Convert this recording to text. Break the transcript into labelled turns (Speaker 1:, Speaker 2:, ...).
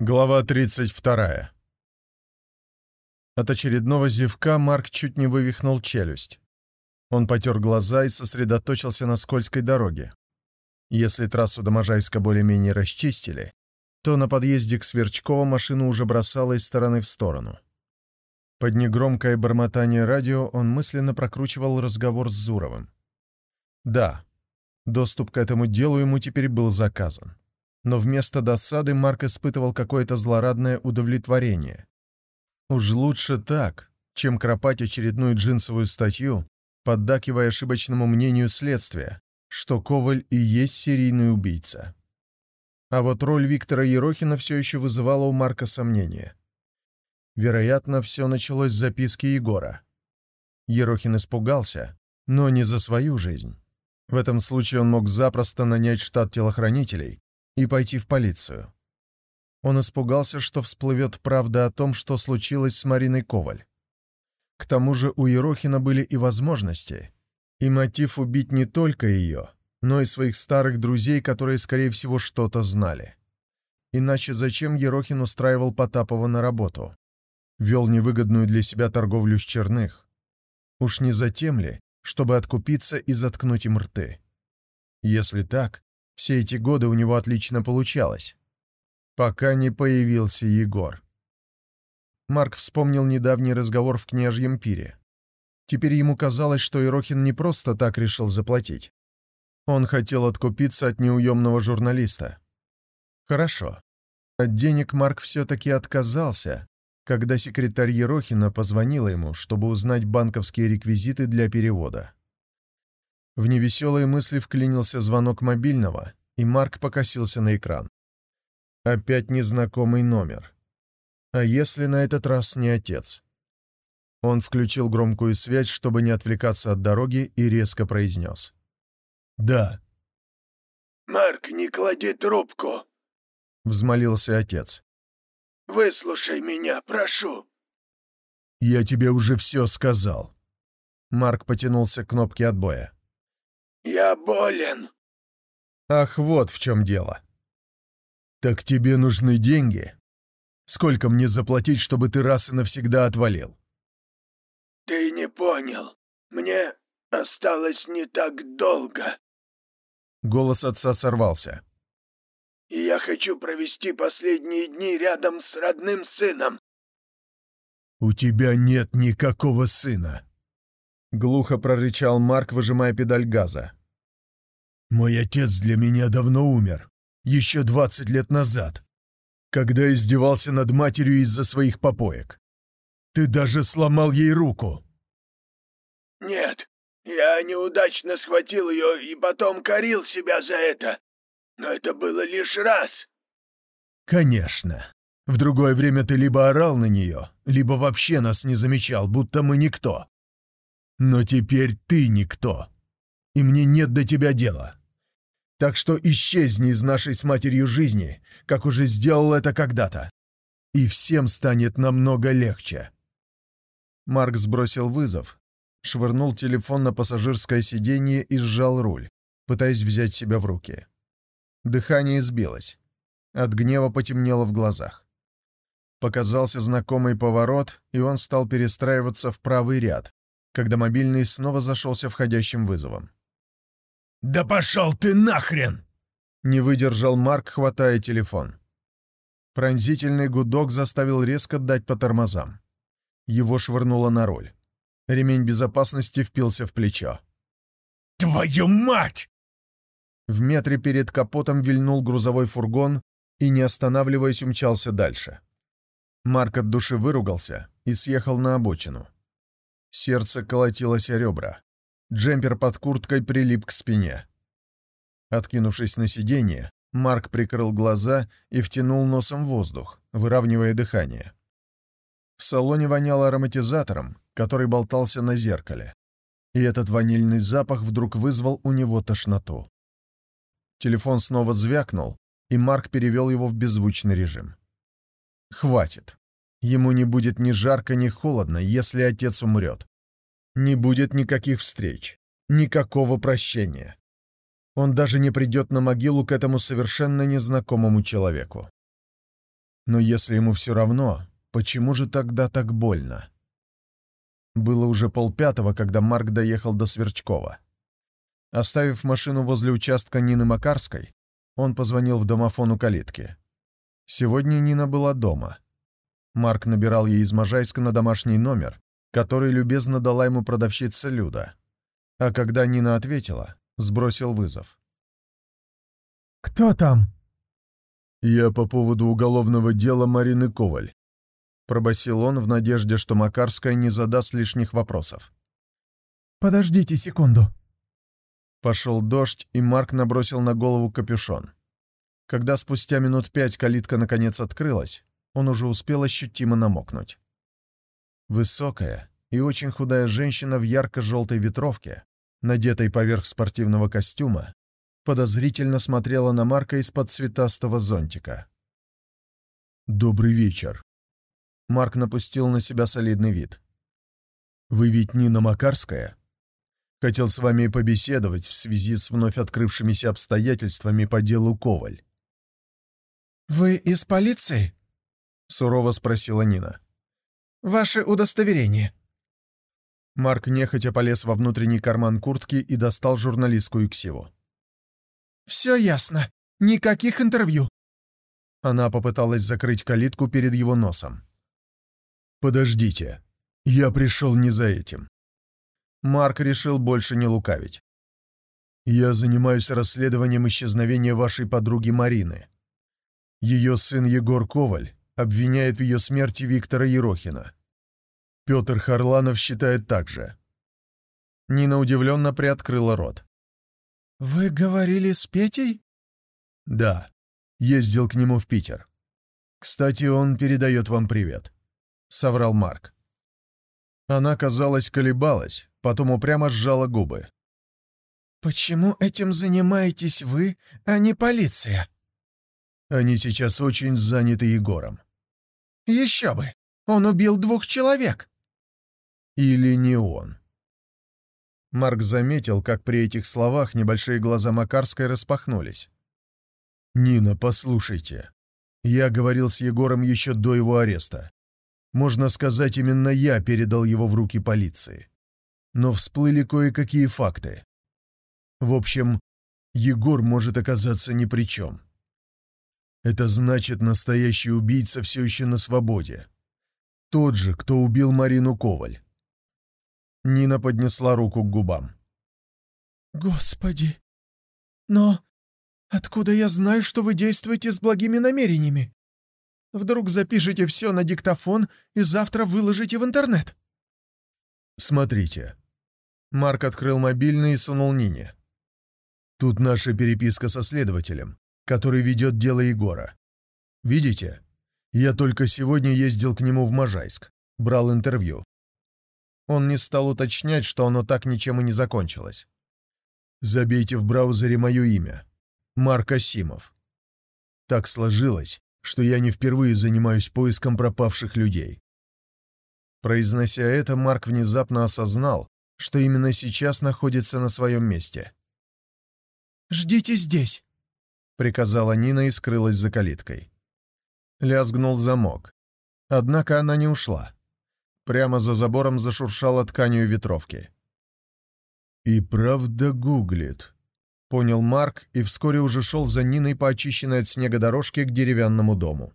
Speaker 1: Глава 32. От очередного зевка Марк чуть не вывихнул челюсть. Он потер глаза и сосредоточился на скользкой дороге. Если трассу до Можайска более-менее расчистили, то на подъезде к Сверчково машину уже бросала из стороны в сторону. Под негромкое бормотание радио он мысленно прокручивал разговор с Зуровым. Да, доступ к этому делу ему теперь был заказан но вместо досады Марк испытывал какое-то злорадное удовлетворение. Уж лучше так, чем кропать очередную джинсовую статью, поддакивая ошибочному мнению следствия, что Коваль и есть серийный убийца. А вот роль Виктора Ерохина все еще вызывала у Марка сомнения. Вероятно, все началось с записки Егора. Ерохин испугался, но не за свою жизнь. В этом случае он мог запросто нанять штат телохранителей и пойти в полицию. Он испугался, что всплывет правда о том, что случилось с Мариной Коваль. К тому же у Ерохина были и возможности, и мотив убить не только ее, но и своих старых друзей, которые, скорее всего, что-то знали. Иначе зачем Ерохин устраивал Потапова на работу? Вел невыгодную для себя торговлю с черных. Уж не затем ли, чтобы откупиться и заткнуть им рты? Если так, все эти годы у него отлично получалось. Пока не появился Егор. Марк вспомнил недавний разговор в княжьем пире. Теперь ему казалось, что Ирохин не просто так решил заплатить. Он хотел откупиться от неуемного журналиста. Хорошо. От денег Марк все-таки отказался, когда секретарь Ерохина позвонила ему, чтобы узнать банковские реквизиты для перевода. В невеселые мысли вклинился звонок мобильного, и Марк покосился на экран. Опять незнакомый номер. А если на этот раз не отец? Он включил громкую связь, чтобы не отвлекаться от дороги, и резко произнес. «Да».
Speaker 2: «Марк, не клади трубку», —
Speaker 1: взмолился отец.
Speaker 2: «Выслушай меня, прошу».
Speaker 1: «Я тебе уже все сказал». Марк потянулся к кнопке отбоя.
Speaker 2: «Я болен».
Speaker 1: «Ах, вот в чем дело». «Так тебе нужны деньги? Сколько мне заплатить, чтобы ты раз и навсегда отвалил?»
Speaker 2: «Ты не понял. Мне осталось не так долго».
Speaker 1: Голос отца сорвался.
Speaker 2: «И я хочу провести последние дни рядом с родным сыном».
Speaker 1: «У тебя нет никакого сына», — глухо прорычал Марк, выжимая педаль газа. Мой отец для меня давно умер, еще двадцать лет назад, когда издевался над матерью из-за своих попоек. Ты даже сломал ей руку.
Speaker 2: Нет, я неудачно схватил ее и потом корил себя за это. Но это было лишь раз.
Speaker 1: Конечно. В другое время ты либо орал на нее, либо вообще нас не замечал, будто мы никто. Но теперь ты никто. И мне нет до тебя дела. Так что исчезни из нашей с матерью жизни, как уже сделал это когда-то. И всем станет намного легче». Марк сбросил вызов, швырнул телефон на пассажирское сиденье и сжал руль, пытаясь взять себя в руки. Дыхание сбилось. От гнева потемнело в глазах. Показался знакомый поворот, и он стал перестраиваться в правый ряд, когда мобильный снова зашелся входящим вызовом. «Да пошел ты нахрен!» Не выдержал Марк, хватая телефон. Пронзительный гудок заставил резко дать по тормозам. Его швырнуло на руль. Ремень безопасности впился в плечо. «Твою мать!» В метре перед капотом вильнул грузовой фургон и, не останавливаясь, умчался дальше. Марк от души выругался и съехал на обочину. Сердце колотилось о ребра. Джемпер под курткой прилип к спине. Откинувшись на сиденье, Марк прикрыл глаза и втянул носом воздух, выравнивая дыхание. В салоне воняло ароматизатором, который болтался на зеркале. И этот ванильный запах вдруг вызвал у него тошноту. Телефон снова звякнул, и Марк перевел его в беззвучный режим. «Хватит. Ему не будет ни жарко, ни холодно, если отец умрет. Не будет никаких встреч, никакого прощения. Он даже не придет на могилу к этому совершенно незнакомому человеку. Но если ему все равно, почему же тогда так больно? Было уже полпятого, когда Марк доехал до Сверчкова. Оставив машину возле участка Нины Макарской, он позвонил в домофон у калитки. Сегодня Нина была дома. Марк набирал ей из Можайска на домашний номер, который любезно дала ему продавщица Люда. А когда Нина ответила, сбросил вызов.
Speaker 3: «Кто там?»
Speaker 1: «Я по поводу уголовного дела Марины Коваль», — пробасил он в надежде, что Макарская не задаст лишних вопросов.
Speaker 3: «Подождите секунду».
Speaker 1: Пошел дождь, и Марк набросил на голову капюшон. Когда спустя минут пять калитка наконец открылась, он уже успел ощутимо намокнуть. Высокая и очень худая женщина в ярко-желтой ветровке, надетой поверх спортивного костюма, подозрительно смотрела на Марка из-под цветастого зонтика. «Добрый вечер». Марк напустил на себя солидный вид. «Вы ведь Нина Макарская?» Хотел с вами побеседовать в связи с вновь открывшимися обстоятельствами по делу Коваль.
Speaker 3: «Вы из полиции?» — сурово спросила Нина. «Ваше удостоверение».
Speaker 1: Марк нехотя полез во внутренний карман куртки и достал журналистскую ксиву.
Speaker 3: «Все ясно. Никаких интервью».
Speaker 1: Она попыталась закрыть калитку перед его носом. «Подождите. Я пришел не за этим. Марк решил больше не лукавить. «Я занимаюсь расследованием исчезновения вашей подруги Марины. Ее сын Егор Коваль обвиняет в ее смерти Виктора Ерохина. Петр Харланов считает так же». Нина удивленно приоткрыла рот.
Speaker 3: «Вы говорили с Петей?»
Speaker 1: «Да. Ездил к нему в Питер. Кстати, он передает вам привет», — соврал Марк. Она, казалось, колебалась, потом упрямо сжала губы.
Speaker 3: «Почему этим занимаетесь вы, а не полиция?»
Speaker 1: «Они сейчас очень заняты Егором».
Speaker 3: «Еще бы! Он убил двух человек!»
Speaker 1: «Или не он?» Марк заметил, как при этих словах небольшие глаза Макарской распахнулись. «Нина, послушайте. Я говорил с Егором еще до его ареста. Можно сказать, именно я передал его в руки полиции но всплыли кое-какие факты. В общем, Егор может оказаться ни при чем. Это значит, настоящий убийца все еще на свободе. Тот же, кто убил Марину Коваль. Нина поднесла руку к губам.
Speaker 3: «Господи! Но откуда я знаю, что вы действуете с благими намерениями? Вдруг запишите все на диктофон и завтра выложите в интернет?»
Speaker 1: «Смотрите». Марк открыл мобильный и сунул Нине. «Тут наша переписка со следователем, который ведет дело Егора. Видите? Я только сегодня ездил к нему в Можайск, брал интервью». Он не стал уточнять, что оно так ничем и не закончилось. «Забейте в браузере мое имя. Марк Асимов. Так сложилось, что я не впервые занимаюсь поиском пропавших людей. Произнося это, Марк внезапно осознал, что именно сейчас находится на своем месте.
Speaker 3: «Ждите здесь», — приказала Нина и скрылась за калиткой.
Speaker 1: Лязгнул замок. Однако она не ушла. Прямо за забором зашуршала тканью ветровки. «И правда гуглит», — понял Марк и вскоре уже шел за Ниной по очищенной от снега дорожке к деревянному дому.